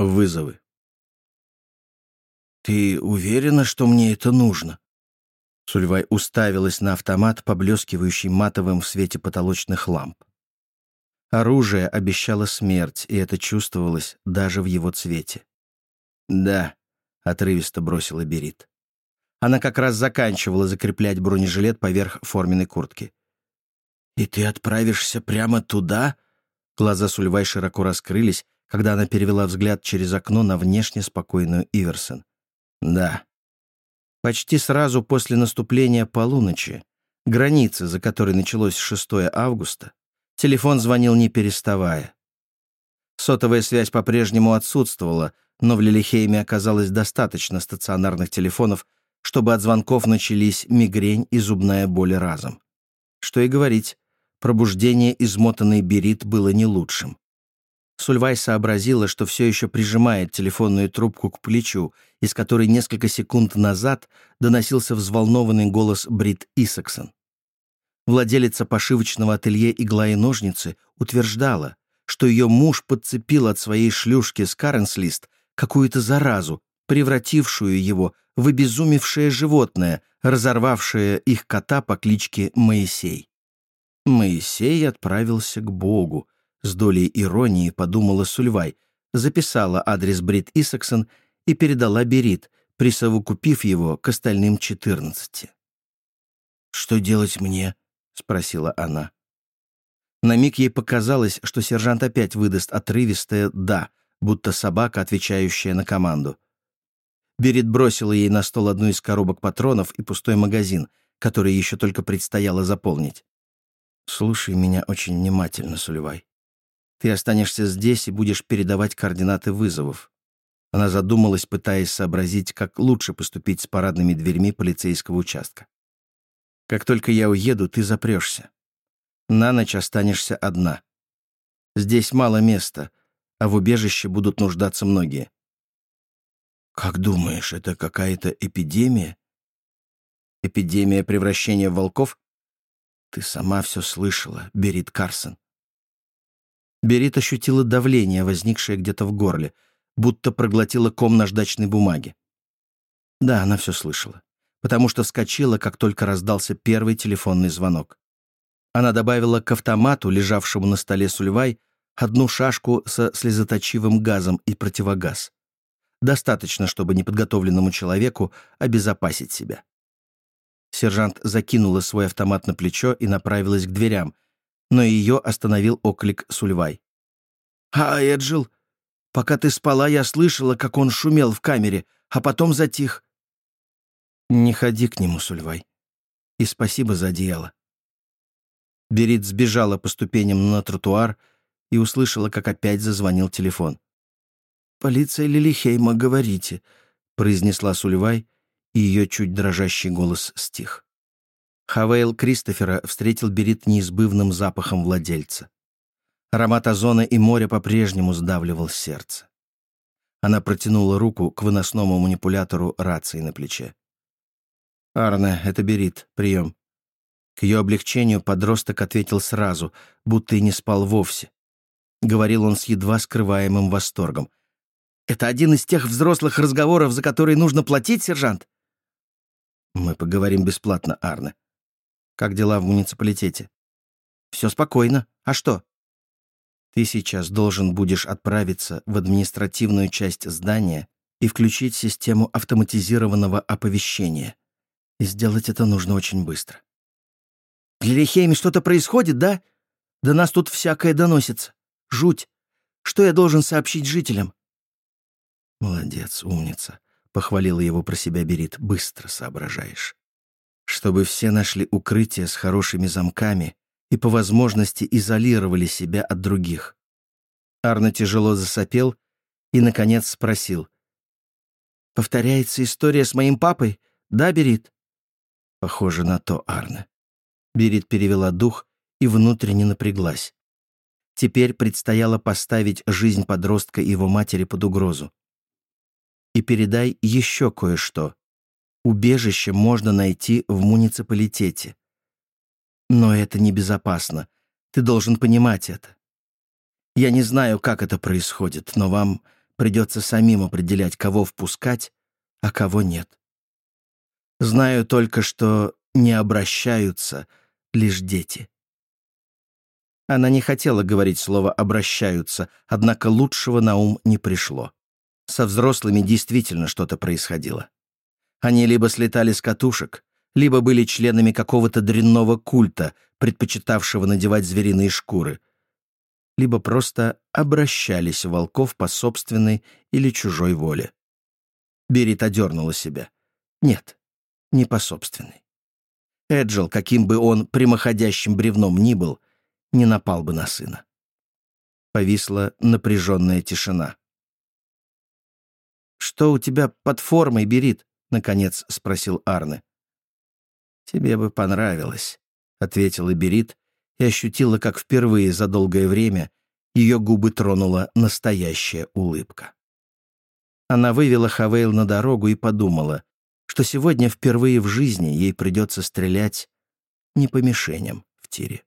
Вызовы. «Ты уверена, что мне это нужно?» Сульвай уставилась на автомат, поблескивающий матовым в свете потолочных ламп. Оружие обещало смерть, и это чувствовалось даже в его цвете. «Да», — отрывисто бросила Берит. Она как раз заканчивала закреплять бронежилет поверх форменной куртки. «И ты отправишься прямо туда?» Глаза Сульвай широко раскрылись, когда она перевела взгляд через окно на внешне спокойную Иверсон. «Да». Почти сразу после наступления полуночи, границы, за которой началось 6 августа, телефон звонил не переставая. Сотовая связь по-прежнему отсутствовала, но в Лилихейме оказалось достаточно стационарных телефонов, чтобы от звонков начались мигрень и зубная боль разом. Что и говорить, пробуждение измотанной Берит было не лучшим. Сульвай сообразила, что все еще прижимает телефонную трубку к плечу, из которой несколько секунд назад доносился взволнованный голос Брит Исаксон. Владелица пошивочного ателье «Игла и ножницы» утверждала, что ее муж подцепил от своей шлюшки с Каренслист какую-то заразу, превратившую его в обезумевшее животное, разорвавшее их кота по кличке Моисей. Моисей отправился к Богу, с долей иронии подумала Сульвай, записала адрес Брит Исаксон и передала Берит, присовокупив его к остальным четырнадцати. «Что делать мне?» — спросила она. На миг ей показалось, что сержант опять выдаст отрывистое «да», будто собака, отвечающая на команду. Берит бросила ей на стол одну из коробок патронов и пустой магазин, который еще только предстояло заполнить. «Слушай меня очень внимательно, Сулевай. Ты останешься здесь и будешь передавать координаты вызовов». Она задумалась, пытаясь сообразить, как лучше поступить с парадными дверьми полицейского участка. «Как только я уеду, ты запрешься. На ночь останешься одна. Здесь мало места, а в убежище будут нуждаться многие. «Как думаешь, это какая-то эпидемия?» «Эпидемия превращения волков?» «Ты сама все слышала, Берит Карсон». Берит ощутила давление, возникшее где-то в горле, будто проглотила ком наждачной бумаги. Да, она все слышала, потому что вскочила, как только раздался первый телефонный звонок. Она добавила к автомату, лежавшему на столе Сульвай, одну шашку со слезоточивым газом и противогаз. Достаточно, чтобы неподготовленному человеку обезопасить себя. Сержант закинула свой автомат на плечо и направилась к дверям, но ее остановил оклик Сульвай. «А, Эджил, пока ты спала, я слышала, как он шумел в камере, а потом затих». «Не ходи к нему, Сульвай. И спасибо за одеяло». Берит сбежала по ступеням на тротуар и услышала, как опять зазвонил телефон. «Полиция Лилихейма, говорите», — произнесла Сульвай, и ее чуть дрожащий голос стих. Хавейл Кристофера встретил Берит неизбывным запахом владельца. Аромат озона и моря по-прежнему сдавливал сердце. Она протянула руку к выносному манипулятору рации на плече. «Арне, это Берит, прием». К ее облегчению подросток ответил сразу, будто и не спал вовсе. Говорил он с едва скрываемым восторгом. Это один из тех взрослых разговоров, за которые нужно платить, сержант? Мы поговорим бесплатно, Арне. Как дела в муниципалитете? Все спокойно. А что? Ты сейчас должен будешь отправиться в административную часть здания и включить систему автоматизированного оповещения. И сделать это нужно очень быстро. В Лилихейме что-то происходит, да? Да нас тут всякое доносится. Жуть. Что я должен сообщить жителям? «Молодец, умница», — похвалила его про себя Берит. «Быстро соображаешь. Чтобы все нашли укрытие с хорошими замками и по возможности изолировали себя от других». Арно тяжело засопел и, наконец, спросил. «Повторяется история с моим папой, да, Берит?» «Похоже на то, Арне». Берит перевела дух и внутренне напряглась. Теперь предстояло поставить жизнь подростка и его матери под угрозу и передай еще кое-что. Убежище можно найти в муниципалитете. Но это небезопасно. Ты должен понимать это. Я не знаю, как это происходит, но вам придется самим определять, кого впускать, а кого нет. Знаю только, что не обращаются лишь дети. Она не хотела говорить слово «обращаются», однако лучшего на ум не пришло. Со взрослыми действительно что-то происходило. Они либо слетали с катушек, либо были членами какого-то дрянного культа, предпочитавшего надевать звериные шкуры, либо просто обращались в волков по собственной или чужой воле. Берит одернула себя. Нет, не по собственной. Эджил, каким бы он прямоходящим бревном ни был, не напал бы на сына. Повисла напряженная тишина. «Что у тебя под формой, Берит?» — наконец спросил Арне. «Тебе бы понравилось», — ответила Берит и ощутила, как впервые за долгое время ее губы тронула настоящая улыбка. Она вывела Хавейл на дорогу и подумала, что сегодня впервые в жизни ей придется стрелять не по мишеням в тире.